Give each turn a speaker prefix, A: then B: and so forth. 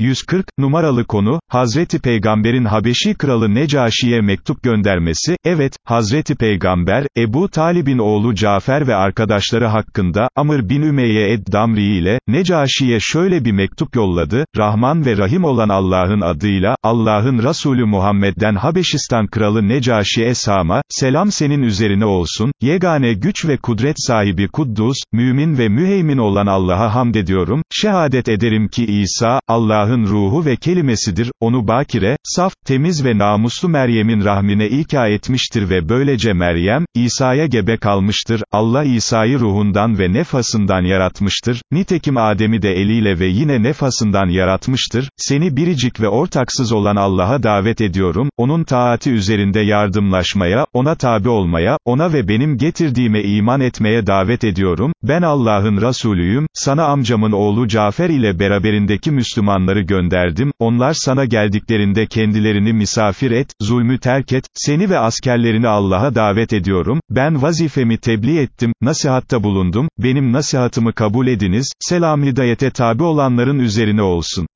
A: 140, numaralı konu, Hazreti Peygamber'in Habeşi kralı Necaşi'ye mektup göndermesi, evet, Hazreti Peygamber, Ebu Talib'in oğlu Cafer ve arkadaşları hakkında, Amr bin Ümeyye ed-Damri ile, Necaşi'ye şöyle bir mektup yolladı, Rahman ve Rahim olan Allah'ın adıyla, Allah'ın Resulü Muhammed'den Habeşistan kralı Necaşi Esama, selam senin üzerine olsun, yegane güç ve kudret sahibi Kuddus, mümin ve müheymin olan Allah'a hamd ediyorum, şehadet ederim ki İsa, Allah'ın ruhu ve kelimesidir, onu bakire, saf, temiz ve namuslu Meryem'in rahmine ilka etmiştir ve böylece Meryem, İsa'ya gebe kalmıştır, Allah İsa'yı ruhundan ve nefasından yaratmıştır, nitekim Adem'i de eliyle ve yine nefasından yaratmıştır, seni biricik ve ortaksız olan Allah'a davet ediyorum, onun taati üzerinde yardımlaşmaya, ona tabi olmaya, ona ve benim getirdiğime iman etmeye davet ediyorum, ben Allah'ın Resulüyüm, sana amcamın oğlu Cafer ile beraberindeki Müslümanları gönderdim, onlar sana geldiklerinde kendilerini misafir et, zulmü terk et, seni ve askerlerini Allah'a davet ediyorum, ben vazifemi tebliğ ettim, nasihatta bulundum, benim nasihatımı kabul ediniz, selam hidayete tabi olanların üzerine olsun.